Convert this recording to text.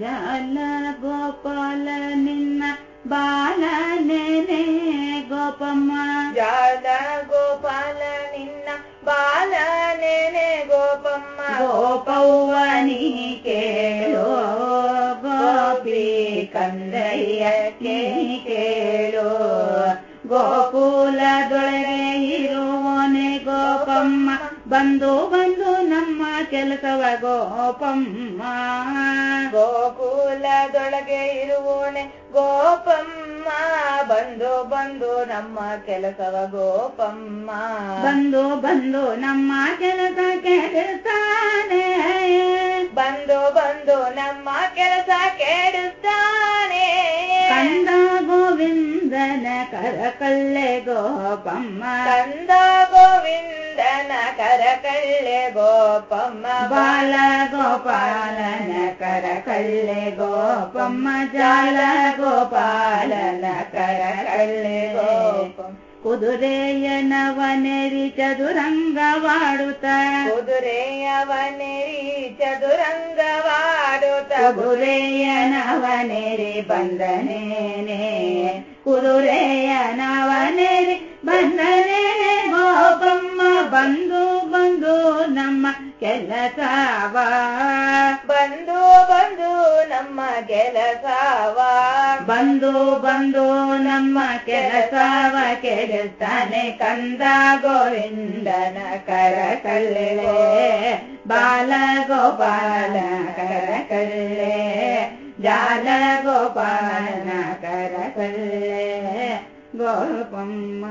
ಜಾಲ ಗೋಪಾಲ ನಿನ್ನ ಬಾಲನೇನೆ ಗೋಪಮ್ಮ ಜಾಲ ಗೋಪಾಲ ನಿನ್ನ ಬಾಲ ನೆನೆ ಗೋಪಮ್ಮ ಗೋಪವ್ವನಿ ಕೇಳೋ ಗೋಪಿ ಕಂದಯ್ಯ ನೀ ಕೇಳೋ ಗೋಕುಲದೊಳಗೆ ಗೋಪಮ್ಮ ಬಂದು ಬಂದು ನಮ್ಮ ಕೆಲಸವ ಗೋಪಮ್ಮ. ಗೋಕುಲದೊಳಗೆ ಇರುವೋನೆ ಗೋಪಮ್ಮ. ಬಂದು ಬಂದು ನಮ್ಮ ಕೆಲಸವ ಗೋಪಮ್ಮ. ಬಂದು ಬಂದು ನಮ್ಮ ಕೆಲಸ ಕೇಳುತ್ತಾನೆ. ಬಂದು ಬಂದು ನಮ್ಮ ಕೆಲಸ ಕೆಡುತ್ತಾನೆ ಕಂದ ಗೋವಿಂದನ ಕರಕಲ್ಲೆ ಗೋಪಮ್ಮ. ಕಂದ कल्ले गो पम बाल गोपालन कर कल्ले गो पम जाल गोपालन कर कल्ले गो कुदुरे यदुरङ्गवाडुत कुदुरे चतुरङ्गवाडुत न वनेरि बन्दे पुदुरे ನಮ್ಮ ಕೆಲಸವ ಬಂದು ಬಂದು ನಮ್ಮ ಕೆಲಸವ ಬಂದು ಬಂದು ನಮ್ಮ ಕೆಲಸವ ಕೆಡುತ್ತಾನೆ ಕಂದ ಗೋವಿಂದನ ಕರಕಳ್ಳೆ ಬಾಲ ಗೋಪಾಲ ಕರಕಳ್ಳೆ ಜಾಲ ಗೋಪಾಲನ ಕರಕಳ್ಳೆ ಗೋಪಮ್ಮ